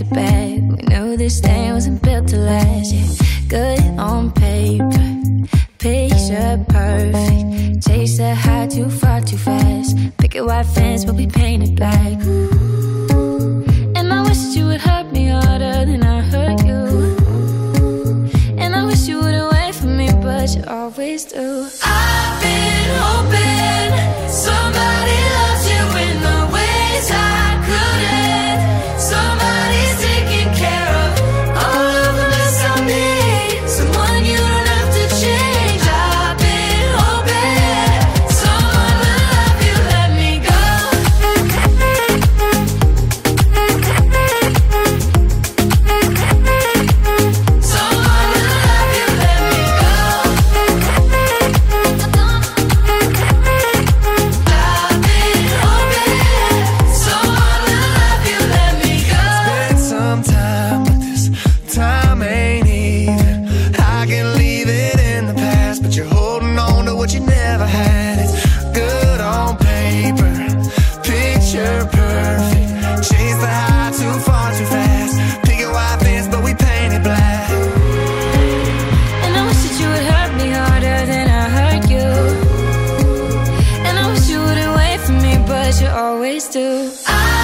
to back. We knew this thing wasn't built to last. Yeah, good on paper, picture perfect. Chase the high too far too fast. Picket white fence, but we painted black. And I wish you would hurt me harder than I hurt you. And I wish you would away from me, but you always do. always do. I